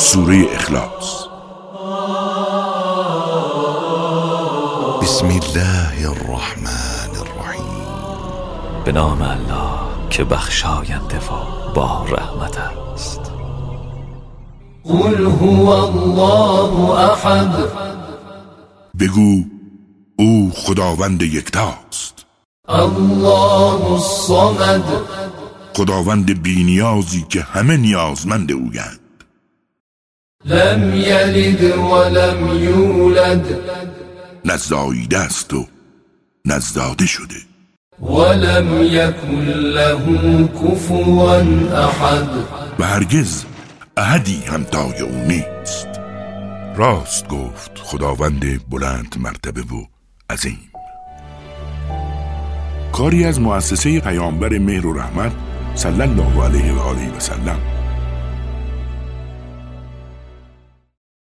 سوره اخلاص. بسم الله الرحمن الرحیم. به نام الله که بخشاینده و با رحمت است. قل هو الله احد. بگو او خداوند یکتاست. الله الصمد. خداوند بینیازی که همه نیازمند اویند. لم یلد ولم یولد نزداییده است و نزداده شده. ولم یکن له کفوا احد. و هرگز احدی همتای او نیست. راست گفت خداوند بلند مرتبه و عظیم. کاری از مؤسسه پیامبر مهر و رحمت صلی الله علیه و آله و سلم